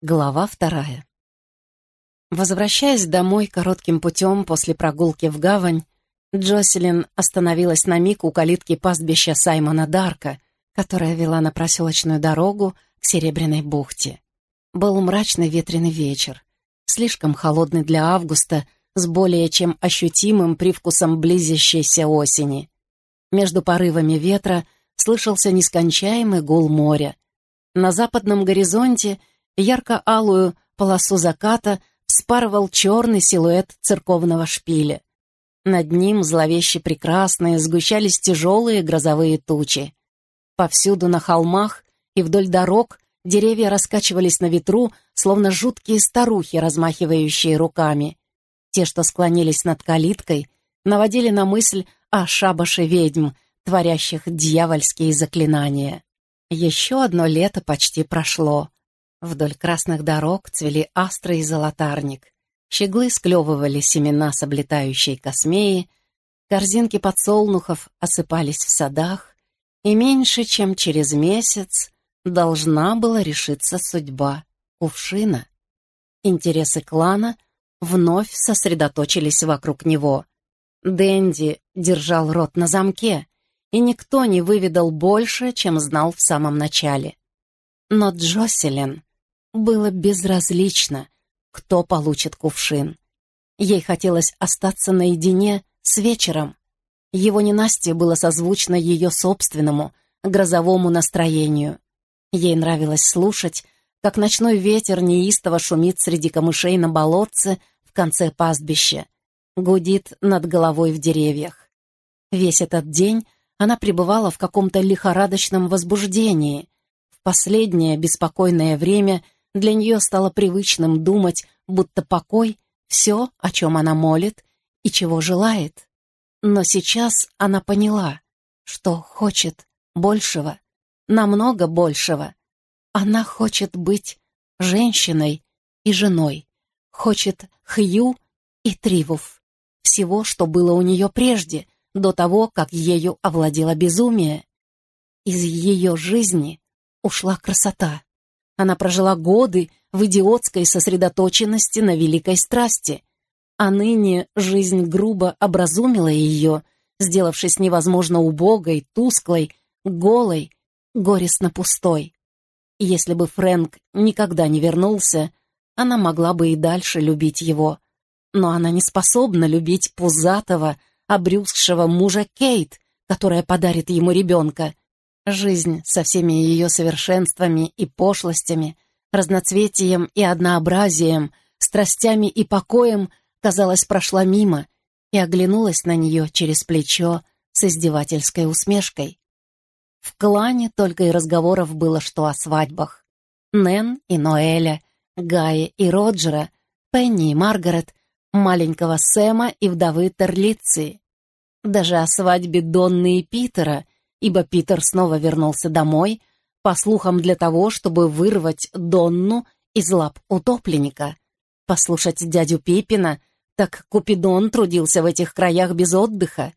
Глава вторая. Возвращаясь домой коротким путем после прогулки в гавань, Джоселин остановилась на миг у калитки пастбища Саймона Дарка, которая вела на проселочную дорогу к Серебряной бухте. Был мрачный ветреный вечер, слишком холодный для августа, с более чем ощутимым привкусом близящейся осени. Между порывами ветра слышался нескончаемый гул моря. На западном горизонте — ярко-алую полосу заката вспарывал черный силуэт церковного шпиля. Над ним зловеще прекрасные сгущались тяжелые грозовые тучи. Повсюду на холмах и вдоль дорог деревья раскачивались на ветру, словно жуткие старухи, размахивающие руками. Те, что склонились над калиткой, наводили на мысль о шабаше ведьм, творящих дьявольские заклинания. Еще одно лето почти прошло. Вдоль красных дорог цвели астры и золотарник. Щеглы склевывали семена с облетающей космеи, корзинки подсолнухов осыпались в садах, и меньше чем через месяц должна была решиться судьба кувшина. Интересы клана вновь сосредоточились вокруг него. Дэнди держал рот на замке, и никто не выведал больше, чем знал в самом начале. Но Джоселин было безразлично, кто получит кувшин. Ей хотелось остаться наедине с вечером. Его ненастье было созвучно ее собственному, грозовому настроению. Ей нравилось слушать, как ночной ветер неистово шумит среди камышей на болотце в конце пастбища, гудит над головой в деревьях. Весь этот день она пребывала в каком-то лихорадочном возбуждении. В последнее беспокойное время — для нее стало привычным думать, будто покой — все, о чем она молит и чего желает. Но сейчас она поняла, что хочет большего, намного большего. Она хочет быть женщиной и женой, хочет Хью и Тривуф, всего, что было у нее прежде, до того, как ею овладело безумие. Из ее жизни ушла красота. Она прожила годы в идиотской сосредоточенности на великой страсти, а ныне жизнь грубо образумила ее, сделавшись невозможно убогой, тусклой, голой, горестно пустой. Если бы Фрэнк никогда не вернулся, она могла бы и дальше любить его. Но она не способна любить пузатого, обрюзгшего мужа Кейт, которая подарит ему ребенка, Жизнь со всеми ее совершенствами и пошлостями, разноцветием и однообразием, страстями и покоем, казалось, прошла мимо и оглянулась на нее через плечо с издевательской усмешкой. В клане только и разговоров было, что о свадьбах. Нэн и Ноэля, Гая и Роджера, Пенни и Маргарет, маленького Сэма и вдовы Терлиции. Даже о свадьбе Донны и Питера — ибо Питер снова вернулся домой, по слухам для того, чтобы вырвать Донну из лап утопленника. Послушать дядю Пипина, так Купидон трудился в этих краях без отдыха.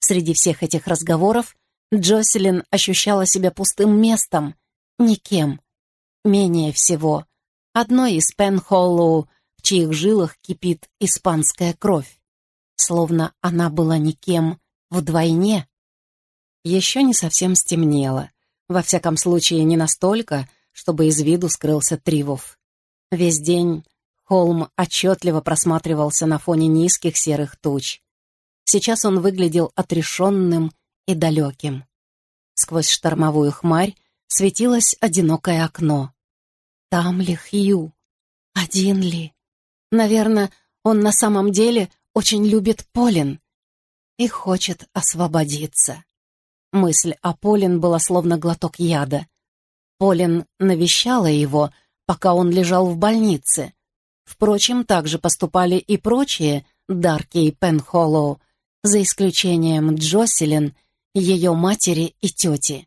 Среди всех этих разговоров Джоселин ощущала себя пустым местом, никем. Менее всего, одной из Пенхоллоу, в чьих жилах кипит испанская кровь. Словно она была никем вдвойне. Еще не совсем стемнело. Во всяком случае, не настолько, чтобы из виду скрылся Тривов. Весь день холм отчетливо просматривался на фоне низких серых туч. Сейчас он выглядел отрешенным и далеким. Сквозь штормовую хмарь светилось одинокое окно. Там ли Хью? Один ли? Наверное, он на самом деле очень любит Полин и хочет освободиться. Мысль о Полин была словно глоток яда. Полин навещала его, пока он лежал в больнице. Впрочем, так же поступали и прочие Дарки и Пенхоллоу, за исключением Джоселин, ее матери и тети.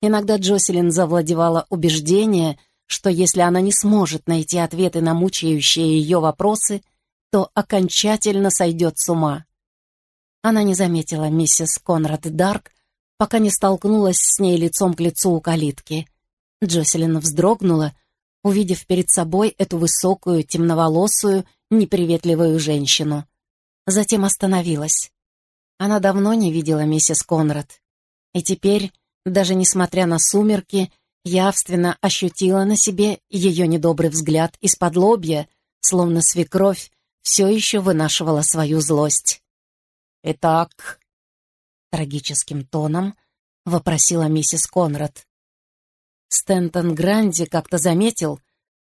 Иногда Джоселин завладевала убеждение, что если она не сможет найти ответы на мучающие ее вопросы, то окончательно сойдет с ума. Она не заметила миссис Конрад Дарк, пока не столкнулась с ней лицом к лицу у калитки. Джоселин вздрогнула, увидев перед собой эту высокую, темноволосую, неприветливую женщину. Затем остановилась. Она давно не видела миссис Конрад. И теперь, даже несмотря на сумерки, явственно ощутила на себе ее недобрый взгляд из-под лобья, словно свекровь все еще вынашивала свою злость. «Итак», — трагическим тоном вопросила миссис Конрад. Стентон Гранди как-то заметил,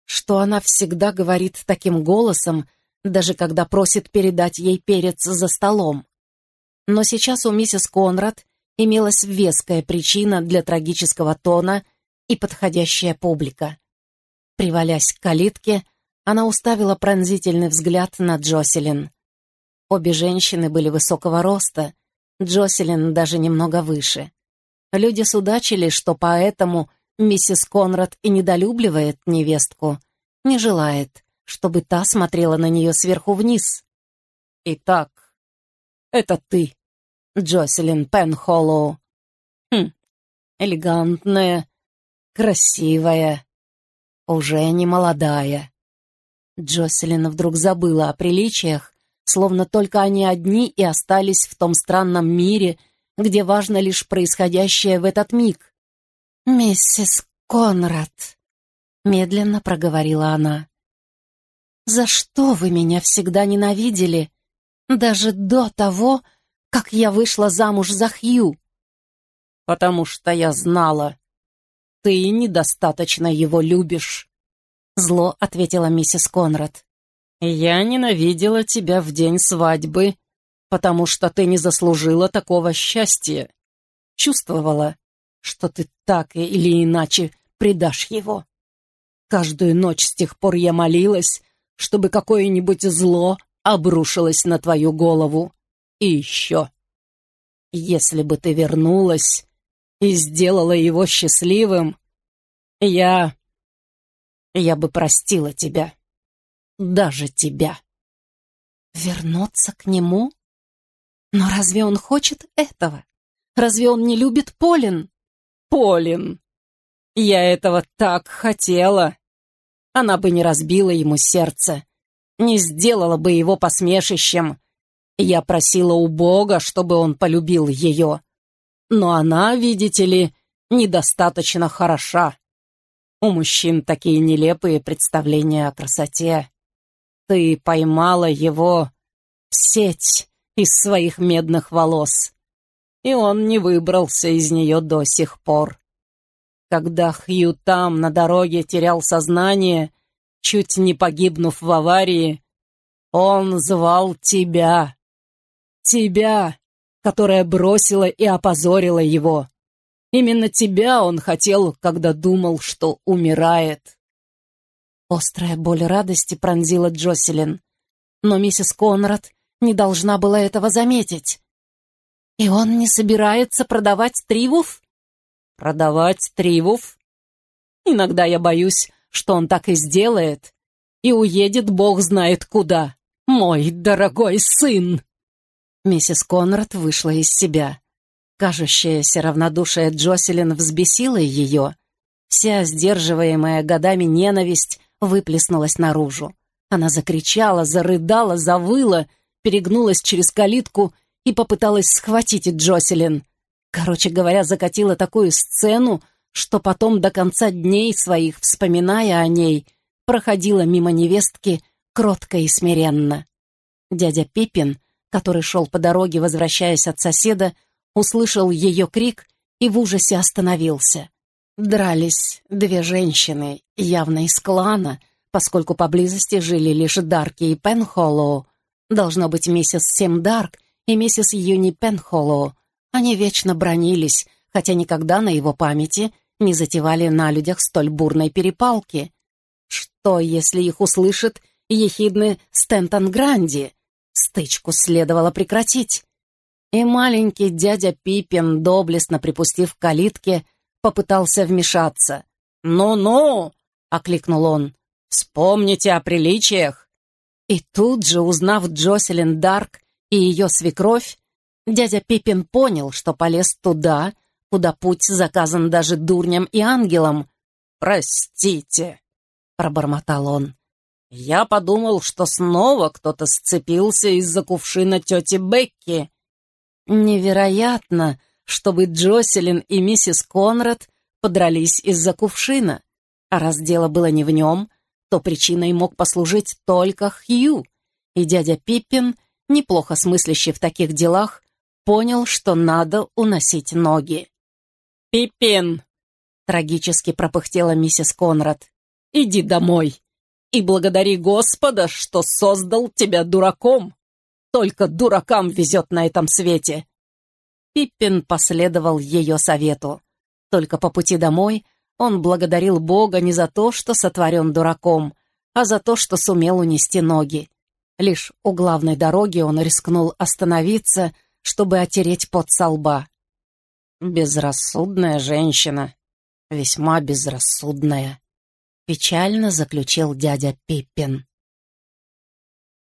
что она всегда говорит таким голосом, даже когда просит передать ей перец за столом. Но сейчас у миссис Конрад имелась веская причина для трагического тона и подходящая публика. Привалясь к калитке, она уставила пронзительный взгляд на Джоселин. Обе женщины были высокого роста, Джоселин даже немного выше. Люди судачили, что поэтому миссис Конрад и недолюбливает невестку, не желает, чтобы та смотрела на нее сверху вниз. «Итак, это ты, Джоселин Пенхоллоу. Хм, элегантная, красивая, уже не молодая». Джоселин вдруг забыла о приличиях, словно только они одни и остались в том странном мире, где важно лишь происходящее в этот миг. «Миссис Конрад», — медленно проговорила она, — «за что вы меня всегда ненавидели, даже до того, как я вышла замуж за Хью?» «Потому что я знала, ты недостаточно его любишь», — зло ответила миссис Конрад. «Я ненавидела тебя в день свадьбы, потому что ты не заслужила такого счастья. Чувствовала, что ты так или иначе предашь его. Каждую ночь с тех пор я молилась, чтобы какое-нибудь зло обрушилось на твою голову. И еще, если бы ты вернулась и сделала его счастливым, я я бы простила тебя. Даже тебя. Вернуться к нему? Но разве он хочет этого? Разве он не любит Полин? Полин! Я этого так хотела. Она бы не разбила ему сердце, не сделала бы его посмешищем. Я просила у Бога, чтобы он полюбил ее. Но она, видите ли, недостаточно хороша. У мужчин такие нелепые представления о красоте. Ты поймала его в сеть из своих медных волос, и он не выбрался из нее до сих пор. Когда Хью там, на дороге, терял сознание, чуть не погибнув в аварии, он звал тебя. Тебя, которая бросила и опозорила его. Именно тебя он хотел, когда думал, что умирает. Острая боль радости пронзила Джоселин, но миссис Конрад не должна была этого заметить. И он не собирается продавать Тривуф? Продавать Тривуф? Иногда я боюсь, что он так и сделает, и уедет бог знает куда. Мой дорогой сын!» Миссис Конрад вышла из себя. Кажущееся равнодушие Джоселин взбесило ее. Вся сдерживаемая годами ненависть выплеснулась наружу. Она закричала, зарыдала, завыла, перегнулась через калитку и попыталась схватить Джоселин. Короче говоря, закатила такую сцену, что потом до конца дней своих, вспоминая о ней, проходила мимо невестки кротко и смиренно. Дядя Пиппин, который шел по дороге, возвращаясь от соседа, услышал ее крик и в ужасе остановился. Дрались две женщины, явно из клана, поскольку поблизости жили лишь Дарки и Пенхоллоу. Должно быть, миссис Сем Дарк и миссис Юни Пенхоллоу. Они вечно бронились, хотя никогда на его памяти не затевали на людях столь бурной перепалки. Что, если их услышит ехидный Стентон Гранди? Стычку следовало прекратить. И маленький дядя Пиппин, доблестно припустив калитке, попытался вмешаться. «Ну-ну!» — окликнул он. «Вспомните о приличиях!» И тут же, узнав Джоселин Дарк и ее свекровь, дядя Пиппин понял, что полез туда, куда путь заказан даже дурням и ангелам. «Простите!» — пробормотал он. «Я подумал, что снова кто-то сцепился из-за кувшина тети Бекки». Невероятно, чтобы Джоселин и миссис Конрад подрались из-за кувшина. А раз дело было не в нем, то причиной мог послужить только Хью. И дядя Пиппин, неплохо смыслящий в таких делах, понял, что надо уносить ноги. «Пиппин!» — трагически пропыхтела миссис Конрад. «Иди домой и благодари Господа, что создал тебя дураком. Только дуракам везет на этом свете». Пиппин последовал ее совету. Только по пути домой он благодарил Бога не за то, что сотворен дураком, а за то, что сумел унести ноги. Лишь у главной дороги он рискнул остановиться, чтобы отереть пот со лба. «Безрассудная женщина, весьма безрассудная», — печально заключил дядя Пиппин.